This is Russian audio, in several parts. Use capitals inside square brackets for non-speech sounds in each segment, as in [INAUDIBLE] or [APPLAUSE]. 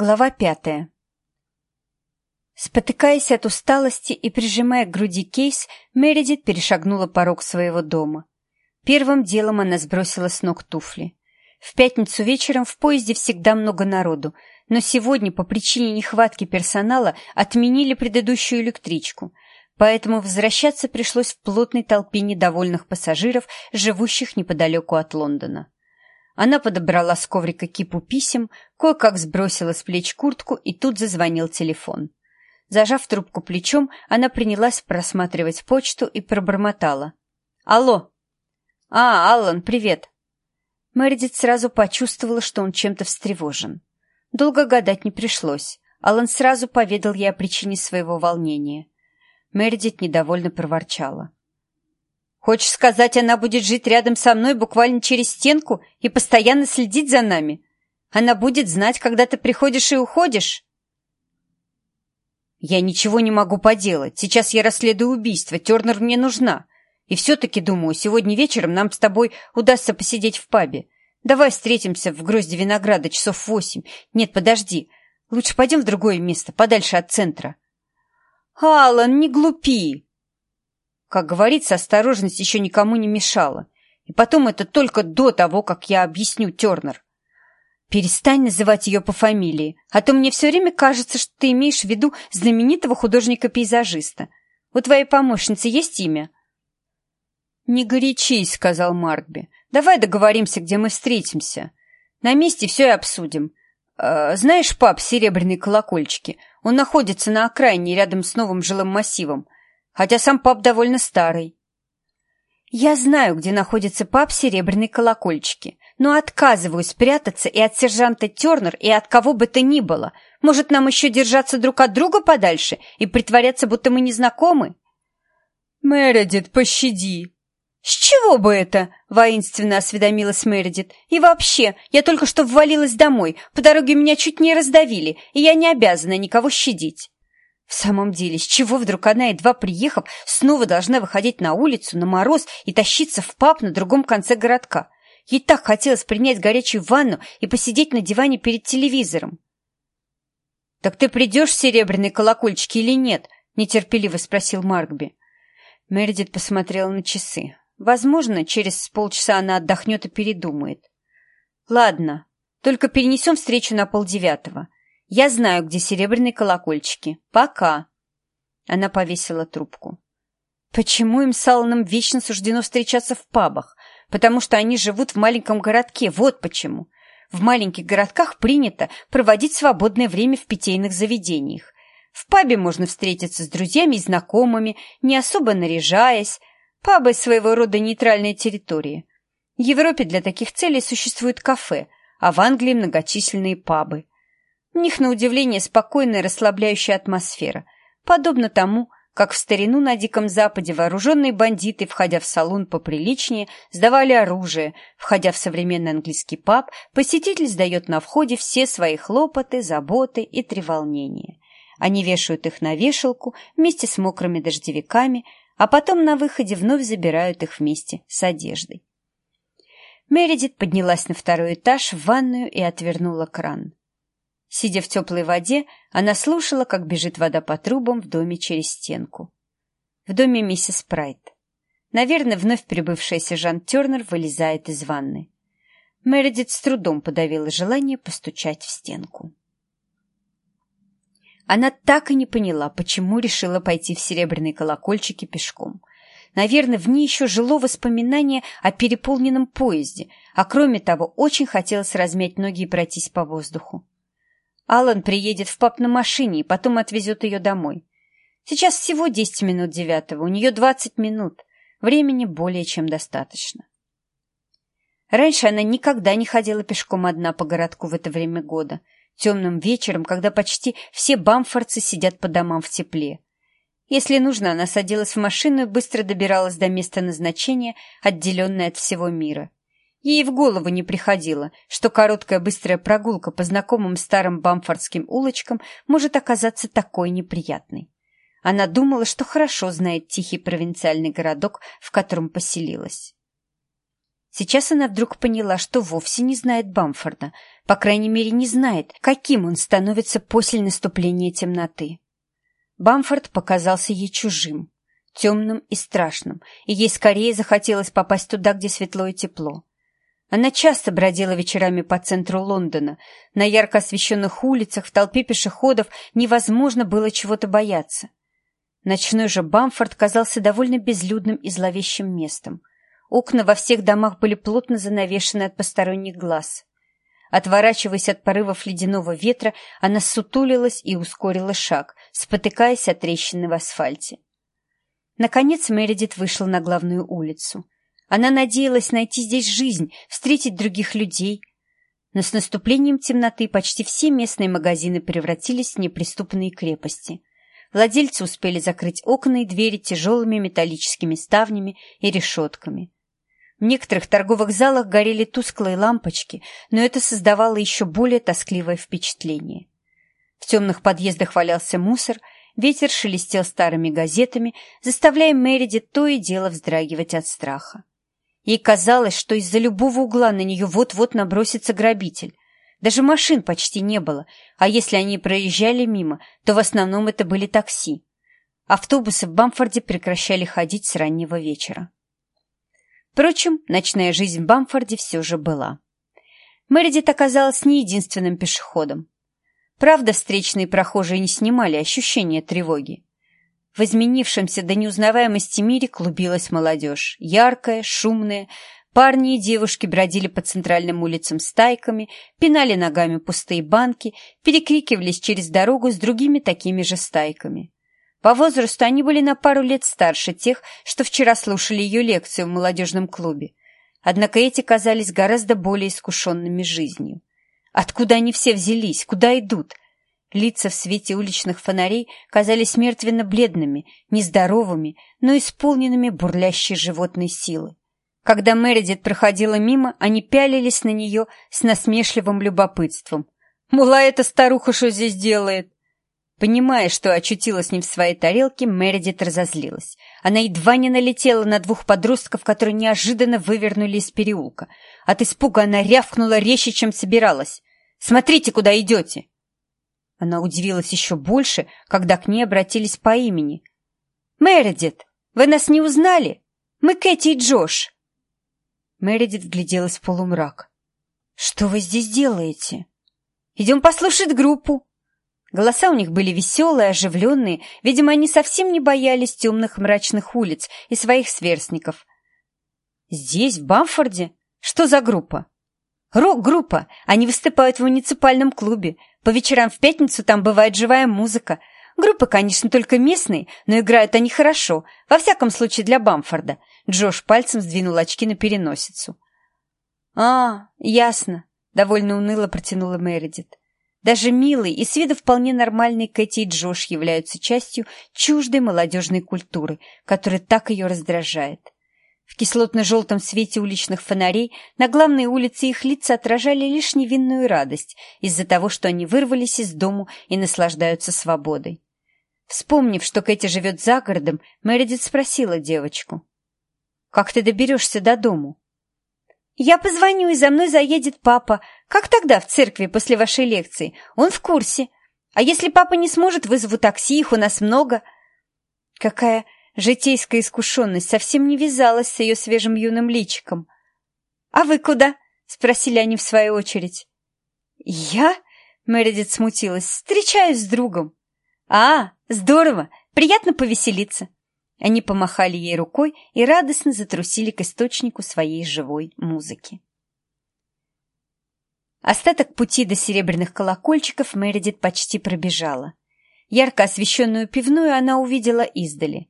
Глава пятая. Спотыкаясь от усталости и прижимая к груди кейс, Мередит перешагнула порог своего дома. Первым делом она сбросила с ног туфли. В пятницу вечером в поезде всегда много народу, но сегодня по причине нехватки персонала отменили предыдущую электричку, поэтому возвращаться пришлось в плотной толпе недовольных пассажиров, живущих неподалеку от Лондона. Она подобрала с коврика кипу писем, кое-как сбросила с плеч куртку, и тут зазвонил телефон. Зажав трубку плечом, она принялась просматривать почту и пробормотала. «Алло!» «А, Аллан, привет!» Мэридит сразу почувствовала, что он чем-то встревожен. Долго гадать не пришлось. Аллан сразу поведал ей о причине своего волнения. Мэридит недовольно проворчала. Хочешь сказать, она будет жить рядом со мной буквально через стенку и постоянно следить за нами? Она будет знать, когда ты приходишь и уходишь?» «Я ничего не могу поделать. Сейчас я расследую убийство. Тернер мне нужна. И все-таки, думаю, сегодня вечером нам с тобой удастся посидеть в пабе. Давай встретимся в грозде винограда часов восемь. Нет, подожди. Лучше пойдем в другое место, подальше от центра». «Алан, не глупи!» Как говорится, осторожность еще никому не мешала. И потом это только до того, как я объясню Тернер. Перестань называть ее по фамилии, а то мне все время кажется, что ты имеешь в виду знаменитого художника-пейзажиста. У твоей помощницы есть имя? «Не горячись», — сказал Маркби. «Давай договоримся, где мы встретимся. На месте все и обсудим. Э, знаешь паб «Серебряные колокольчики»? Он находится на окраине, рядом с новым жилым массивом хотя сам паб довольно старый. Я знаю, где находится паб «Серебряные колокольчики», но отказываюсь спрятаться и от сержанта Тернер, и от кого бы то ни было. Может, нам еще держаться друг от друга подальше и притворяться, будто мы не знакомы? Мередит, пощади. С чего бы это? Воинственно осведомилась Мередит. И вообще, я только что ввалилась домой. По дороге меня чуть не раздавили, и я не обязана никого щадить. В самом деле, с чего вдруг она, едва приехав, снова должна выходить на улицу, на мороз и тащиться в паб на другом конце городка? Ей так хотелось принять горячую ванну и посидеть на диване перед телевизором. «Так ты придешь в серебряные колокольчики или нет?» — нетерпеливо спросил Маркби. Мередит посмотрела на часы. Возможно, через полчаса она отдохнет и передумает. «Ладно, только перенесем встречу на полдевятого. Я знаю, где серебряные колокольчики. Пока. Она повесила трубку. Почему им с Алланом вечно суждено встречаться в пабах? Потому что они живут в маленьком городке. Вот почему. В маленьких городках принято проводить свободное время в питейных заведениях. В пабе можно встретиться с друзьями и знакомыми, не особо наряжаясь. Пабы — своего рода нейтральная территория. В Европе для таких целей существует кафе, а в Англии многочисленные пабы. У них, на удивление, спокойная расслабляющая атмосфера, подобно тому, как в старину на Диком Западе вооруженные бандиты, входя в салон поприличнее, сдавали оружие. Входя в современный английский паб, посетитель сдает на входе все свои хлопоты, заботы и треволнения. Они вешают их на вешалку вместе с мокрыми дождевиками, а потом на выходе вновь забирают их вместе с одеждой. Мередит поднялась на второй этаж в ванную и отвернула кран. Сидя в теплой воде, она слушала, как бежит вода по трубам в доме через стенку. В доме миссис Прайт. Наверное, вновь прибывшая сержант Тернер вылезает из ванны. Мередит с трудом подавила желание постучать в стенку. Она так и не поняла, почему решила пойти в серебряные колокольчики пешком. Наверное, в ней еще жило воспоминание о переполненном поезде, а кроме того, очень хотелось размять ноги и пройтись по воздуху. Алан приедет в паб на машине и потом отвезет ее домой. Сейчас всего десять минут девятого, у нее двадцать минут. Времени более чем достаточно. Раньше она никогда не ходила пешком одна по городку в это время года, темным вечером, когда почти все бамфорцы сидят по домам в тепле. Если нужно, она садилась в машину и быстро добиралась до места назначения, отделенной от всего мира. Ей в голову не приходило, что короткая быстрая прогулка по знакомым старым бамфордским улочкам может оказаться такой неприятной. Она думала, что хорошо знает тихий провинциальный городок, в котором поселилась. Сейчас она вдруг поняла, что вовсе не знает Бамфорда, по крайней мере, не знает, каким он становится после наступления темноты. Бамфорд показался ей чужим, темным и страшным, и ей скорее захотелось попасть туда, где светло и тепло. Она часто бродила вечерами по центру Лондона. На ярко освещенных улицах, в толпе пешеходов невозможно было чего-то бояться. Ночной же Бамфорд казался довольно безлюдным и зловещим местом. Окна во всех домах были плотно занавешены от посторонних глаз. Отворачиваясь от порывов ледяного ветра, она сутулилась и ускорила шаг, спотыкаясь от трещины в асфальте. Наконец Мередит вышла на главную улицу. Она надеялась найти здесь жизнь, встретить других людей. Но с наступлением темноты почти все местные магазины превратились в неприступные крепости. Владельцы успели закрыть окна и двери тяжелыми металлическими ставнями и решетками. В некоторых торговых залах горели тусклые лампочки, но это создавало еще более тоскливое впечатление. В темных подъездах валялся мусор, ветер шелестел старыми газетами, заставляя Мериди то и дело вздрагивать от страха. Ей казалось, что из-за любого угла на нее вот-вот набросится грабитель. Даже машин почти не было, а если они проезжали мимо, то в основном это были такси. Автобусы в Бамфорде прекращали ходить с раннего вечера. Впрочем, ночная жизнь в Бамфорде все же была. Мередит оказалась не единственным пешеходом. Правда, встречные прохожие не снимали ощущения тревоги. В изменившемся до неузнаваемости мире клубилась молодежь, яркая, шумная. Парни и девушки бродили по центральным улицам стайками, пинали ногами пустые банки, перекрикивались через дорогу с другими такими же стайками. По возрасту они были на пару лет старше тех, что вчера слушали ее лекцию в молодежном клубе. Однако эти казались гораздо более искушенными жизнью. Откуда они все взялись? Куда идут? Лица в свете уличных фонарей казались мертвенно-бледными, нездоровыми, но исполненными бурлящей животной силы. Когда Мередит проходила мимо, они пялились на нее с насмешливым любопытством. «Мула эта старуха что здесь делает?» Понимая, что очутилась не в своей тарелке, Мередит разозлилась. Она едва не налетела на двух подростков, которые неожиданно вывернули из переулка. От испуга она рявкнула резче, чем собиралась. «Смотрите, куда идете!» Она удивилась еще больше, когда к ней обратились по имени. «Мередит, вы нас не узнали? Мы Кэти и Джош!» Мередит вгляделась в полумрак. «Что вы здесь делаете?» «Идем послушать группу», Голоса у них были веселые, оживленные, видимо, они совсем не боялись темных мрачных улиц и своих сверстников. «Здесь, в Бамфорде? Что за группа?» «Рок-группа. Они выступают в муниципальном клубе. По вечерам в пятницу там бывает живая музыка. Группы, конечно, только местные, но играют они хорошо, во всяком случае для Бамфорда». Джош пальцем сдвинул очки на переносицу. «А, ясно», — довольно уныло протянула Мередит. Даже милый и с виду вполне нормальный Кэти и Джош являются частью чуждой молодежной культуры, которая так ее раздражает. В кислотно-желтом свете уличных фонарей на главной улице их лица отражали лишь невинную радость из-за того, что они вырвались из дому и наслаждаются свободой. Вспомнив, что Кэти живет за городом, Мэридит спросила девочку. «Как ты доберешься до дому?» «Я позвоню, и за мной заедет папа. Как тогда в церкви после вашей лекции? Он в курсе. А если папа не сможет, вызову такси, их у нас много». Какая житейская искушенность совсем не вязалась с ее свежим юным личиком. «А вы куда?» — спросили они в свою очередь. «Я?» — Мередит смутилась. «Встречаюсь с другом». «А, здорово! Приятно повеселиться!» Они помахали ей рукой и радостно затрусили к источнику своей живой музыки. Остаток пути до серебряных колокольчиков Мередит почти пробежала. Ярко освещенную пивную она увидела издали.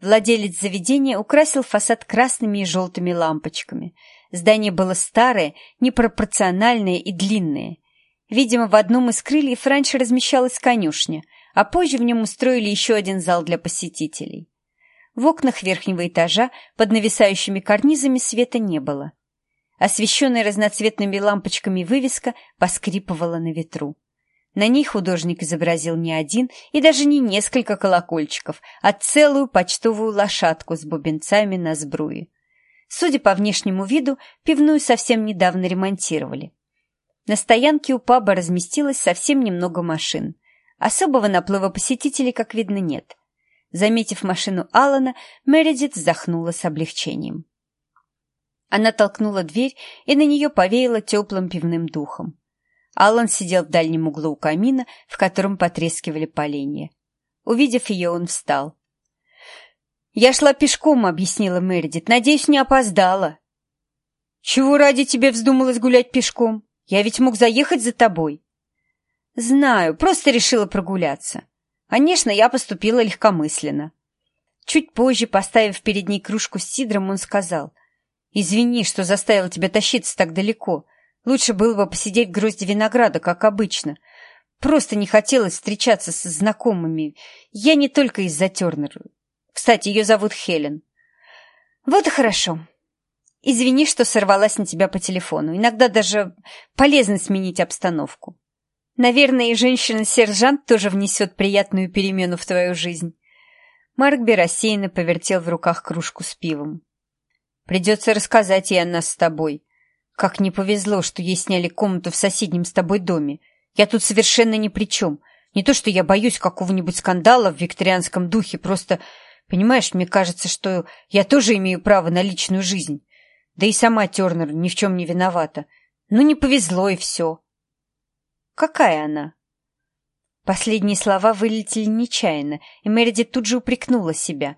Владелец заведения украсил фасад красными и желтыми лампочками. Здание было старое, непропорциональное и длинное. Видимо, в одном из крыльев раньше размещалась конюшня, а позже в нем устроили еще один зал для посетителей. В окнах верхнего этажа под нависающими карнизами света не было. Освещенная разноцветными лампочками вывеска поскрипывала на ветру. На ней художник изобразил не один и даже не несколько колокольчиков, а целую почтовую лошадку с бубенцами на сбруе. Судя по внешнему виду, пивную совсем недавно ремонтировали. На стоянке у паба разместилось совсем немного машин. Особого наплыва посетителей, как видно, нет. Заметив машину Алана, Мередит вздохнула с облегчением. Она толкнула дверь, и на нее повеяло теплым пивным духом. Алан сидел в дальнем углу у камина, в котором потрескивали поленья. Увидев ее, он встал. «Я шла пешком», — объяснила Мередит. «Надеюсь, не опоздала». «Чего ради тебе вздумалось гулять пешком?» Я ведь мог заехать за тобой. Знаю, просто решила прогуляться. Конечно, я поступила легкомысленно. Чуть позже, поставив перед ней кружку с сидром, он сказал, «Извини, что заставил тебя тащиться так далеко. Лучше было бы посидеть в грозде винограда, как обычно. Просто не хотелось встречаться со знакомыми. Я не только из-за Тернера. Кстати, ее зовут Хелен». «Вот и хорошо. Извини, что сорвалась на тебя по телефону. Иногда даже полезно сменить обстановку. Наверное, и женщина-сержант тоже внесет приятную перемену в твою жизнь. Маркби рассеянно повертел в руках кружку с пивом. Придется рассказать ей о нас с тобой. Как не повезло, что ей сняли комнату в соседнем с тобой доме. Я тут совершенно ни при чем. Не то, что я боюсь какого-нибудь скандала в викторианском духе, просто, понимаешь, мне кажется, что я тоже имею право на личную жизнь. Да и сама Тернер ни в чем не виновата. Ну, не повезло и все. Какая она? Последние слова вылетели нечаянно, и Мереди тут же упрекнула себя.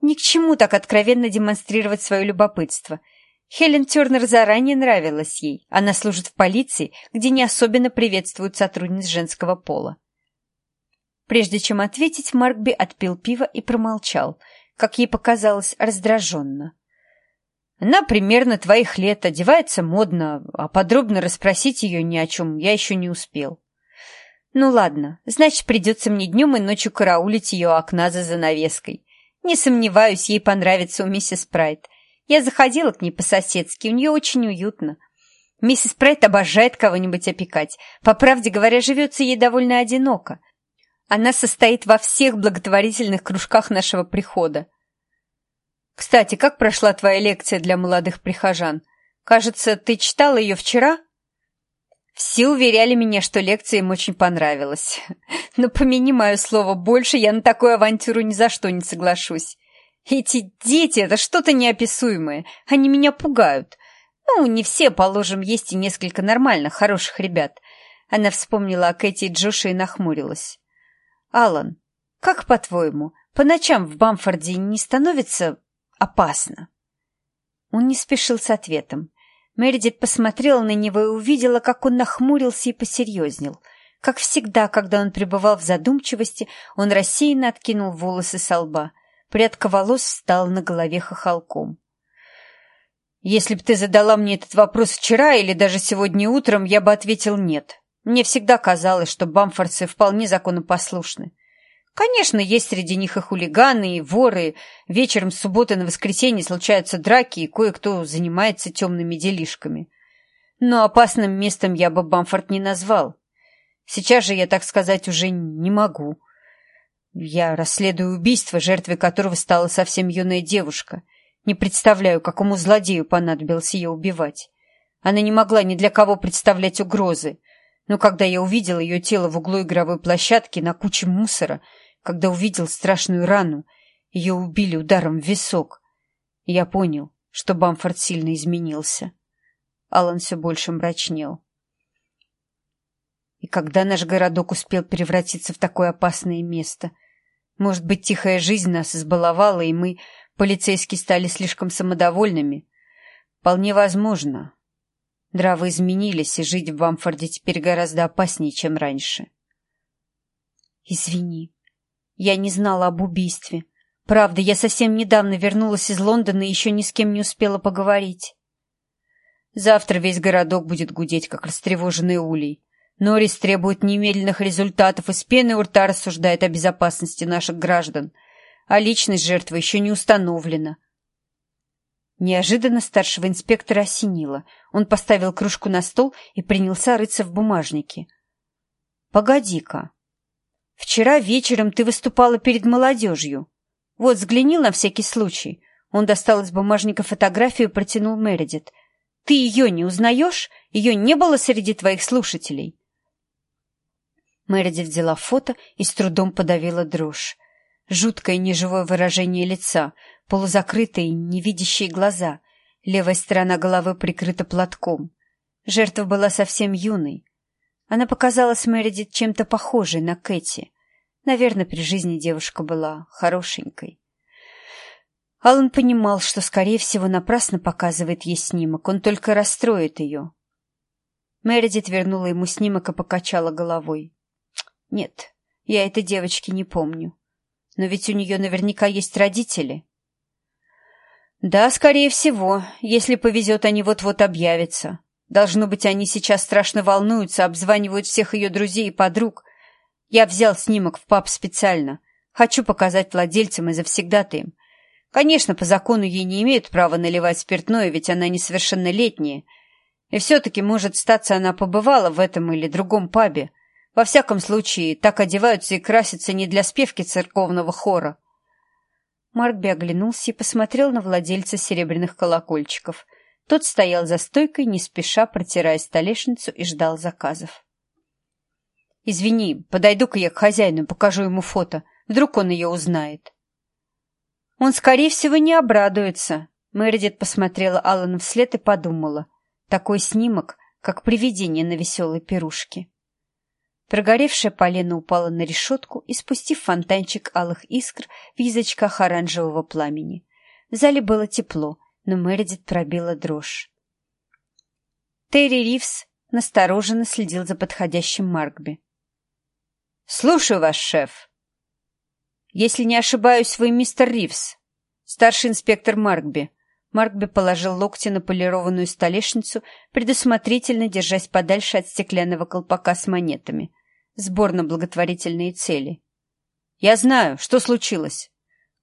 Ни к чему так откровенно демонстрировать свое любопытство. Хелен Тернер заранее нравилась ей. Она служит в полиции, где не особенно приветствуют сотрудниц женского пола. Прежде чем ответить, Маркби отпил пиво и промолчал, как ей показалось, раздраженно. Она примерно твоих лет, одевается модно, а подробно расспросить ее ни о чем я еще не успел. Ну ладно, значит, придется мне днем и ночью караулить ее окна за занавеской. Не сомневаюсь, ей понравится у миссис Прайт. Я заходила к ней по-соседски, у нее очень уютно. Миссис Прайт обожает кого-нибудь опекать. По правде говоря, живется ей довольно одиноко. Она состоит во всех благотворительных кружках нашего прихода. Кстати, как прошла твоя лекция для молодых прихожан? Кажется, ты читала ее вчера? Все уверяли меня, что лекция им очень понравилась. [LAUGHS] Но помяни мое слово, больше я на такую авантюру ни за что не соглашусь. Эти дети — это что-то неописуемое. Они меня пугают. Ну, не все, положим, есть и несколько нормальных, хороших ребят. Она вспомнила о Кэти и Джоше и нахмурилась. Алан, как по-твоему, по ночам в Бамфорде не становится опасно. Он не спешил с ответом. Мередит посмотрела на него и увидела, как он нахмурился и посерьезнел. Как всегда, когда он пребывал в задумчивости, он рассеянно откинул волосы со лба. Прядка волос встала на голове хохолком. «Если бы ты задала мне этот вопрос вчера или даже сегодня утром, я бы ответил «нет». Мне всегда казалось, что бамфорцы вполне законопослушны. Конечно, есть среди них и хулиганы, и воры. Вечером с субботы на воскресенье случаются драки, и кое-кто занимается темными делишками. Но опасным местом я бы Бамфорд не назвал. Сейчас же я, так сказать, уже не могу. Я расследую убийство, жертвой которого стала совсем юная девушка. Не представляю, какому злодею понадобилось ее убивать. Она не могла ни для кого представлять угрозы. Но когда я увидел ее тело в углу игровой площадки на куче мусора, когда увидел страшную рану, ее убили ударом в висок. я понял, что Бамфорд сильно изменился. Алан все больше мрачнел. И когда наш городок успел превратиться в такое опасное место? Может быть, тихая жизнь нас избаловала, и мы, полицейские, стали слишком самодовольными? Вполне возможно. Дравы изменились, и жить в Бамфорде теперь гораздо опаснее, чем раньше. «Извини», я не знала об убийстве. Правда, я совсем недавно вернулась из Лондона и еще ни с кем не успела поговорить. Завтра весь городок будет гудеть, как растревоженный улей. Норрис требует немедленных результатов и с пены у рта рассуждает о безопасности наших граждан. А личность жертвы еще не установлена. Неожиданно старшего инспектора осенило. Он поставил кружку на стол и принялся рыться в бумажнике. «Погоди-ка, Вчера вечером ты выступала перед молодежью. Вот, взгляни на всякий случай. Он достал из бумажника фотографию и протянул Мередит. «Ты ее не узнаешь? Ее не было среди твоих слушателей?» Мередит взяла фото и с трудом подавила дрожь. Жуткое неживое выражение лица, полузакрытые, невидящие глаза. Левая сторона головы прикрыта платком. Жертва была совсем юной. Она показалась Мередит чем-то похожей на Кэти. Наверное, при жизни девушка была хорошенькой. Алан понимал, что, скорее всего, напрасно показывает ей снимок, он только расстроит ее. Мередит вернула ему снимок и покачала головой. «Нет, я этой девочки не помню. Но ведь у нее наверняка есть родители». «Да, скорее всего. Если повезет, они вот-вот объявятся. Должно быть, они сейчас страшно волнуются, обзванивают всех ее друзей и подруг. Я взял снимок в паб специально. Хочу показать владельцам и завсегдатаям. Конечно, по закону ей не имеют права наливать спиртное, ведь она несовершеннолетняя. И все-таки, может, статься она побывала в этом или другом пабе. Во всяком случае, так одеваются и красятся не для спевки церковного хора. Маркби оглянулся и посмотрел на владельца серебряных колокольчиков. Тот стоял за стойкой, не спеша протирая столешницу и ждал заказов. «Извини, подойду-ка я к хозяину, покажу ему фото. Вдруг он ее узнает». Он, скорее всего, не обрадуется. Мередит посмотрела Аллану вслед и подумала. Такой снимок, как привидение на веселой пирушке. Прогоревшая полена упала на решетку и, спустив фонтанчик алых искр в язычках оранжевого пламени. В зале было тепло, но Мередит пробила дрожь. Терри Ривз настороженно следил за подходящим Маркби. «Слушаю вас, шеф!» «Если не ошибаюсь, вы мистер Ривз, старший инспектор Маркби». Маркби положил локти на полированную столешницу, предусмотрительно держась подальше от стеклянного колпака с монетами. Сбор на благотворительные цели. «Я знаю, что случилось».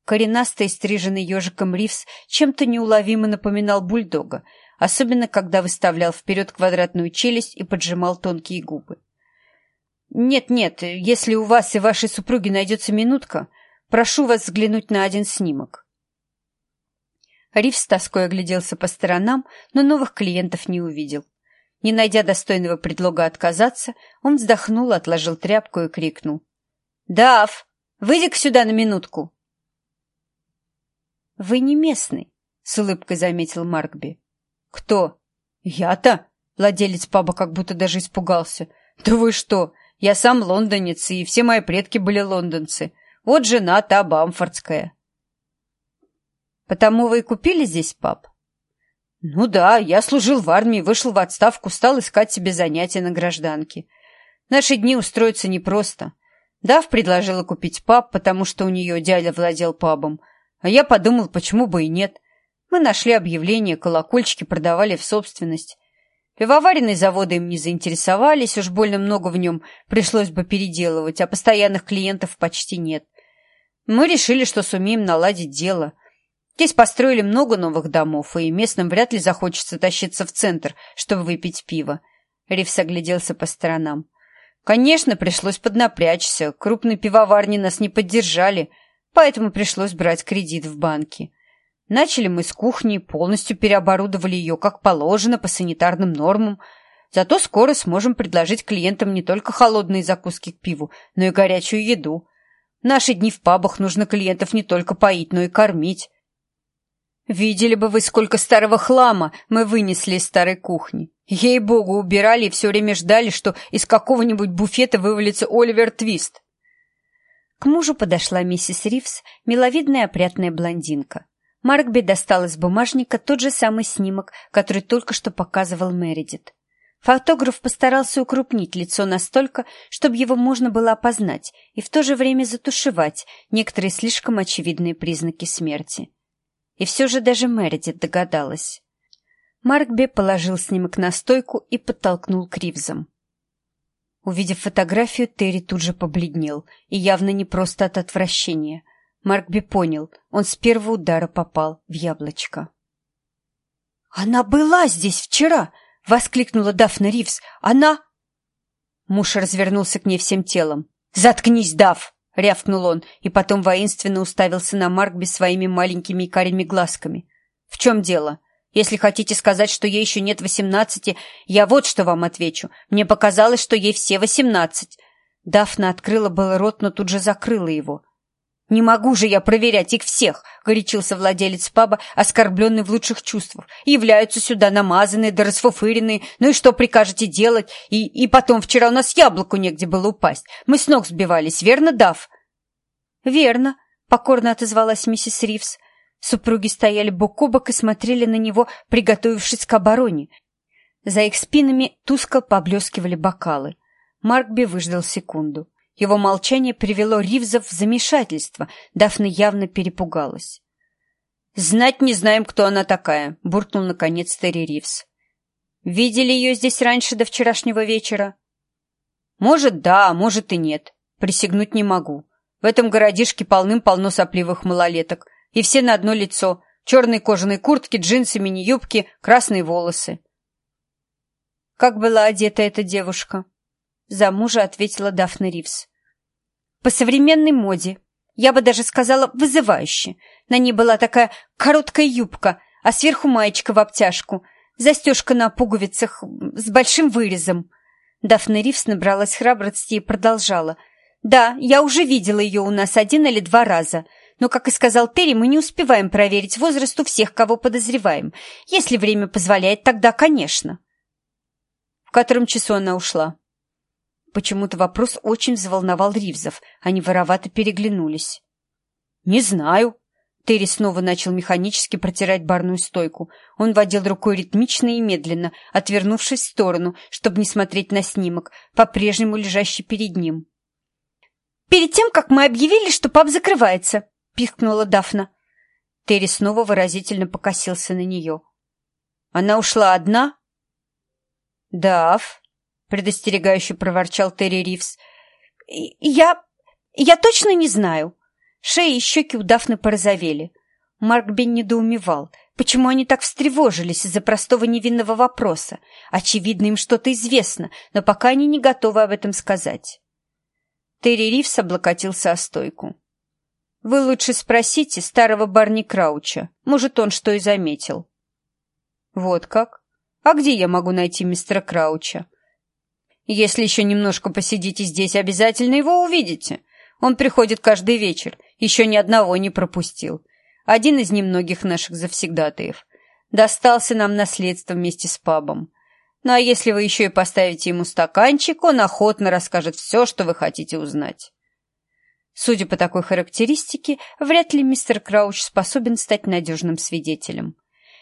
Коренастый, стриженный ежиком Ривз чем-то неуловимо напоминал бульдога, особенно когда выставлял вперед квадратную челюсть и поджимал тонкие губы. «Нет-нет, если у вас и вашей супруги найдется минутка, Прошу вас взглянуть на один снимок». Рив с тоской огляделся по сторонам, но новых клиентов не увидел. Не найдя достойного предлога отказаться, он вздохнул, отложил тряпку и крикнул. «Дав, выйди-ка сюда на минутку!» «Вы не местный», — с улыбкой заметил Маркби. «Кто? Я-то?» Владелец паба как будто даже испугался. «Да вы что? Я сам лондонец, и все мои предки были лондонцы. Вот жена та бамфордская. Потому вы и купили здесь паб? Ну да, я служил в армии, вышел в отставку, стал искать себе занятия на гражданке. Наши дни устроиться непросто. Дав предложила купить паб, потому что у нее дядя владел пабом. А я подумал, почему бы и нет. Мы нашли объявление, колокольчики продавали в собственность. Пивоваренные заводы им не заинтересовались, уж больно много в нем пришлось бы переделывать, а постоянных клиентов почти нет. Мы решили, что сумеем наладить дело. Здесь построили много новых домов, и местным вряд ли захочется тащиться в центр, чтобы выпить пиво. Ривс огляделся по сторонам. Конечно, пришлось поднапрячься. Крупные пивоварни нас не поддержали, поэтому пришлось брать кредит в банке. Начали мы с кухни, полностью переоборудовали ее как положено по санитарным нормам. Зато скоро сможем предложить клиентам не только холодные закуски к пиву, но и горячую еду наши дни в пабах нужно клиентов не только поить, но и кормить. Видели бы вы, сколько старого хлама мы вынесли из старой кухни. Ей-богу, убирали и все время ждали, что из какого-нибудь буфета вывалится Оливер Твист. К мужу подошла миссис Ривз, миловидная опрятная блондинка. Маркби достал из бумажника тот же самый снимок, который только что показывал Мередит. Фотограф постарался укрупнить лицо настолько, чтобы его можно было опознать и в то же время затушевать некоторые слишком очевидные признаки смерти. И все же даже Мередит догадалась. Маркби положил снимок на стойку и подтолкнул к Ривзам. Увидев фотографию, Терри тут же побледнел, и явно не просто от отвращения. Маркби понял, он с первого удара попал в яблочко. «Она была здесь вчера!» — воскликнула Дафна Ривз. «Она...» Муж развернулся к ней всем телом. «Заткнись, Даф!» — рявкнул он, и потом воинственно уставился на Маркби своими маленькими карими глазками. «В чем дело? Если хотите сказать, что ей еще нет восемнадцати, я вот что вам отвечу. Мне показалось, что ей все восемнадцать». Дафна открыла был рот, но тут же закрыла его. «Не могу же я проверять их всех!» — горячился владелец паба, оскорбленный в лучших чувствах. «Являются сюда намазанные да расфуфыренные. Ну и что прикажете делать? И, и потом, вчера у нас яблоку негде было упасть. Мы с ног сбивались, верно, Дав?» «Верно», — покорно отозвалась миссис Ривз. Супруги стояли бок о бок и смотрели на него, приготовившись к обороне. За их спинами тускло поблескивали бокалы. Маркби выждал секунду. Его молчание привело Ривзов в замешательство. Дафна явно перепугалась. «Знать не знаем, кто она такая», — буркнул наконец Терри Ривз. «Видели ее здесь раньше до вчерашнего вечера?» «Может, да, может и нет. Присягнуть не могу. В этом городишке полным-полно сопливых малолеток. И все на одно лицо. Черные кожаные куртки, джинсы, мини-юбки, красные волосы». «Как была одета эта девушка?» За мужа ответила Дафна Ривз. По современной моде. Я бы даже сказала вызывающе. На ней была такая короткая юбка, а сверху маечка в обтяжку, застежка на пуговицах с большим вырезом. Дафна Ривз набралась храбрости и продолжала. «Да, я уже видела ее у нас один или два раза. Но, как и сказал Терри, мы не успеваем проверить возраст у всех, кого подозреваем. Если время позволяет, тогда, конечно». В котором часу она ушла? Почему-то вопрос очень взволновал Ривзов. Они воровато переглянулись. «Не знаю». Терри снова начал механически протирать барную стойку. Он водил рукой ритмично и медленно, отвернувшись в сторону, чтобы не смотреть на снимок, по-прежнему лежащий перед ним. «Перед тем, как мы объявили, что паб закрывается», — пискнула Дафна. Терри снова выразительно покосился на нее. «Она ушла одна?» «Даф», предостерегающе проворчал Терри Ривз. «Я... я точно не знаю». Шеи и щеки у Дафны порозовели. Марк Бен недоумевал, почему они так встревожились из-за простого невинного вопроса. Очевидно, им что-то известно, но пока они не готовы об этом сказать. Терри Ривз облокотился о стойку. «Вы лучше спросите старого Барни Крауча. Может, он что и заметил». «Вот как? А где я могу найти мистера Крауча?» Если еще немножко посидите здесь, обязательно его увидите. Он приходит каждый вечер, еще ни одного не пропустил. Один из немногих наших завсегдатаев. Достался нам наследство вместе с пабом. Ну а если вы еще и поставите ему стаканчик, он охотно расскажет все, что вы хотите узнать. Судя по такой характеристике, вряд ли мистер Крауч способен стать надежным свидетелем.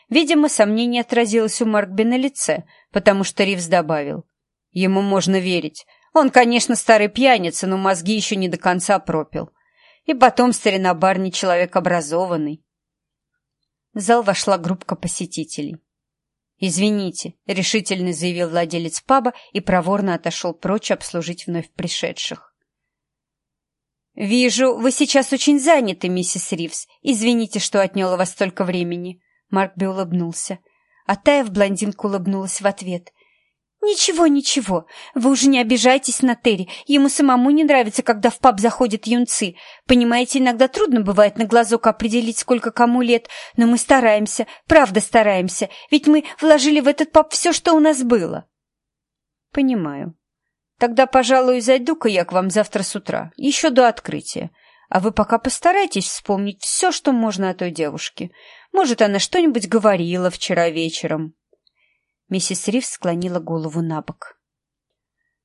Видимо, сомнение отразилось у Маркби на лице, потому что Ривз добавил — Ему можно верить. Он, конечно, старый пьяница, но мозги еще не до конца пропил. И потом старина Барни человек образованный. В зал вошла группка посетителей. «Извините», — решительно заявил владелец паба и проворно отошел прочь обслужить вновь пришедших. «Вижу, вы сейчас очень заняты, миссис Ривз. Извините, что отняла вас столько времени». Маркби улыбнулся. А Тая в блондинку улыбнулась в ответ. «Ничего, ничего. Вы уже не обижайтесь на Терри. Ему самому не нравится, когда в паб заходят юнцы. Понимаете, иногда трудно бывает на глазок определить, сколько кому лет, но мы стараемся, правда стараемся, ведь мы вложили в этот паб все, что у нас было». «Понимаю. Тогда, пожалуй, зайду-ка я к вам завтра с утра, еще до открытия. А вы пока постарайтесь вспомнить все, что можно о той девушке. Может, она что-нибудь говорила вчера вечером». Миссис Ривз склонила голову на бок.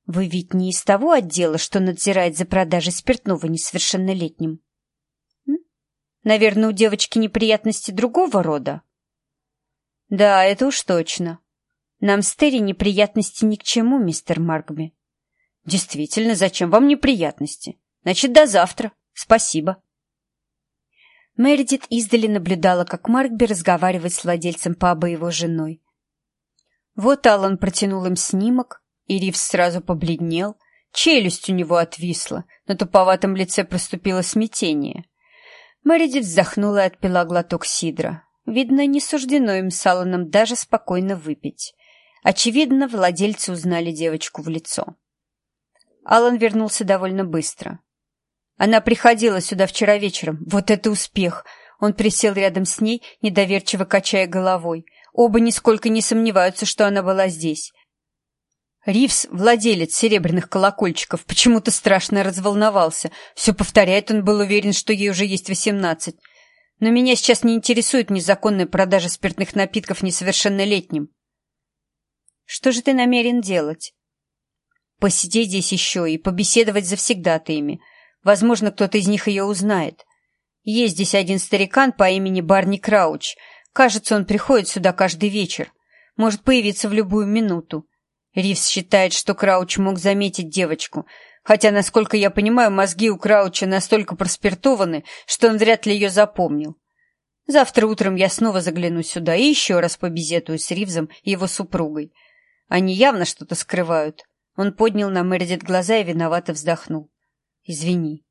«Вы ведь не из того отдела, что надзирает за продажей спиртного несовершеннолетним?» «Наверное, у девочки неприятности другого рода?» «Да, это уж точно. Нам с Терри неприятности ни к чему, мистер Маркби». «Действительно, зачем вам неприятности? Значит, до завтра. Спасибо». Мередит издали наблюдала, как Маркби разговаривает с владельцем паба его женой. Вот Аллан протянул им снимок, и Ривз сразу побледнел. Челюсть у него отвисла, на туповатом лице проступило смятение. Мэридит вздохнула и отпила глоток сидра. Видно, не суждено им с Алланом даже спокойно выпить. Очевидно, владельцы узнали девочку в лицо. Аллан вернулся довольно быстро. Она приходила сюда вчера вечером. Вот это успех! Он присел рядом с ней, недоверчиво качая головой. Оба нисколько не сомневаются, что она была здесь. Ривс, владелец серебряных колокольчиков, почему-то страшно разволновался. Все повторяет, он был уверен, что ей уже есть восемнадцать. Но меня сейчас не интересует незаконная продажа спиртных напитков несовершеннолетним. Что же ты намерен делать? Посидеть здесь еще и побеседовать завсегдатаями. Возможно, кто-то из них ее узнает. Есть здесь один старикан по имени Барни Крауч. Кажется, он приходит сюда каждый вечер. Может появиться в любую минуту. Ривз считает, что Крауч мог заметить девочку, хотя, насколько я понимаю, мозги у Крауча настолько проспиртованы, что он вряд ли ее запомнил. Завтра утром я снова загляну сюда и еще раз побеседую с Ривзом и его супругой. Они явно что-то скрывают. Он поднял на Мередит глаза и виновато вздохнул. «Извини».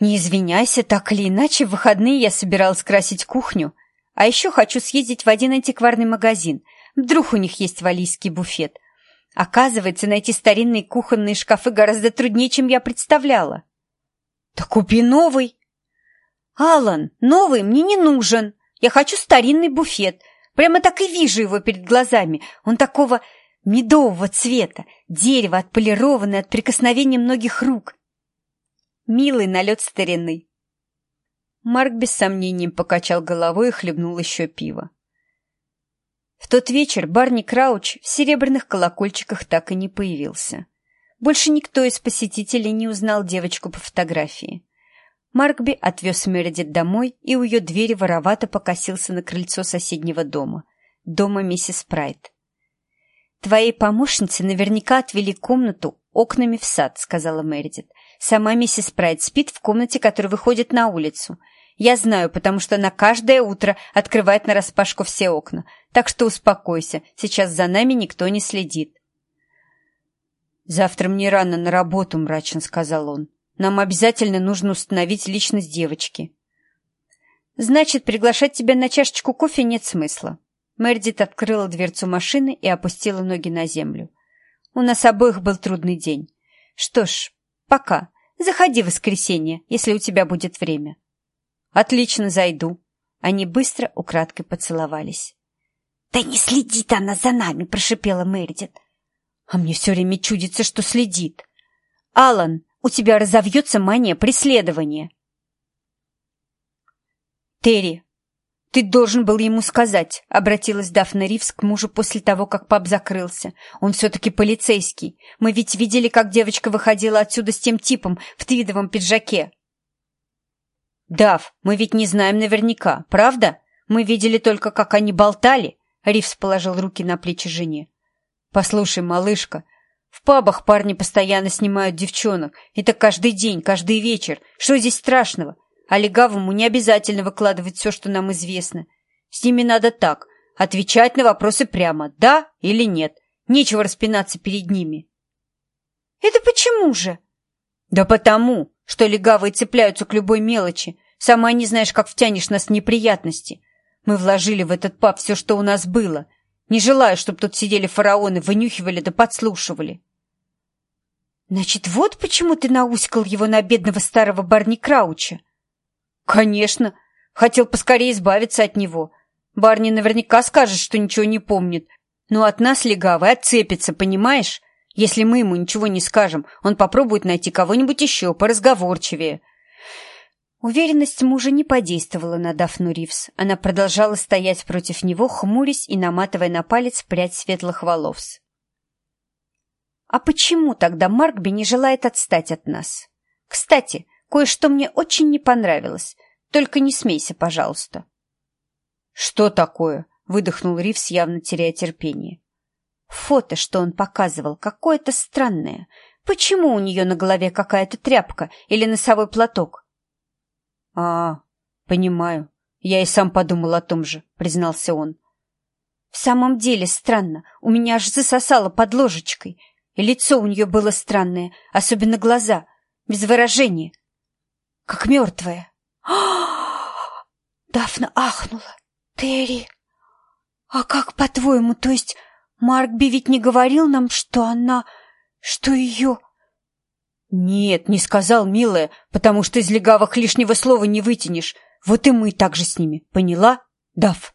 «Не извиняйся, так или иначе, в выходные я собиралась красить кухню. А еще хочу съездить в один антикварный магазин. Вдруг у них есть валийский буфет. Оказывается, найти старинные кухонные шкафы гораздо труднее, чем я представляла. Да купи новый. Алан, новый мне не нужен. Я хочу старинный буфет. Прямо так и вижу его перед глазами. Он такого медового цвета, дерево отполированное от прикосновения многих рук. Милый налет старины. Марк без сомнений покачал головой и хлебнул еще пиво. В тот вечер Барни Крауч в серебряных колокольчиках так и не появился. Больше никто из посетителей не узнал девочку по фотографии. Маркби отвез Мередит домой и у ее двери воровато покосился на крыльцо соседнего дома, дома миссис Прайд. «Твоей помощнице наверняка отвели комнату окнами в сад», — сказала Мередит. «Сама миссис Прайд спит в комнате, которая выходит на улицу. Я знаю, потому что она каждое утро открывает нараспашку все окна. Так что успокойся, сейчас за нами никто не следит. «Завтра мне рано на работу», — мрачно сказал он. «Нам обязательно нужно установить личность девочки». «Значит, приглашать тебя на чашечку кофе нет смысла». Мердит открыла дверцу машины и опустила ноги на землю. «У нас обоих был трудный день. Что ж, пока. Заходи в воскресенье, если у тебя будет время». «Отлично, зайду». Они быстро украдкой поцеловались. «Да не следит она за нами!» — прошипела Мэридит. «А мне все время чудится, что следит. Алан, у тебя разовьется мания преследования». «Терри, ты должен был ему сказать», — обратилась Дафна Ривз к мужу после того, как пап закрылся. «Он все-таки полицейский. Мы ведь видели, как девочка выходила отсюда с тем типом в твидовом пиджаке». «Дав, мы ведь не знаем наверняка, правда? Мы видели только, как они болтали». Ривс положил руки на плечи жене. «Послушай, малышка, в пабах парни постоянно снимают девчонок. Это каждый день, каждый вечер. Что здесь страшного? А легавому не обязательно выкладывать все, что нам известно. С ними надо так, отвечать на вопросы прямо, да или нет. Нечего распинаться перед ними». «Это почему же?» «Да потому, что легавые цепляются к любой мелочи, Сама не знаешь, как втянешь нас в неприятности. Мы вложили в этот паб все, что у нас было. Не желаю, чтобы тут сидели фараоны, вынюхивали да подслушивали. Значит, вот почему ты науськал его на бедного старого Барни Крауча? Конечно. Хотел поскорее избавиться от него. Барни наверняка скажет, что ничего не помнит. Но от нас легавый отцепится, понимаешь? Если мы ему ничего не скажем, он попробует найти кого-нибудь еще поразговорчивее. Уверенность мужа не подействовала на Дафну Ривз. Она продолжала стоять против него, хмурясь и наматывая на палец прядь светлых волос. «А почему тогда Маркби не желает отстать от нас? Кстати, кое-что мне очень не понравилось. Только не смейся, пожалуйста». «Что такое?» — выдохнул Ривз, явно теряя терпение. «Фото, что он показывал, какое-то странное. Почему у нее на голове какая-то тряпка или носовой платок?» «А, понимаю. Я и сам подумал о том же», — признался он. «В самом деле странно. У меня аж засосало под ложечкой. И лицо у нее было странное, особенно глаза, без выражения, как мертвое. [GASPS] Дафна ахнула. «Терри, а как, по-твоему, то есть Маркби ведь не говорил нам, что она... что ее...» «Нет, не сказал, милая, потому что из легавых лишнего слова не вытянешь. Вот и мы так же с ними, поняла, Дав?»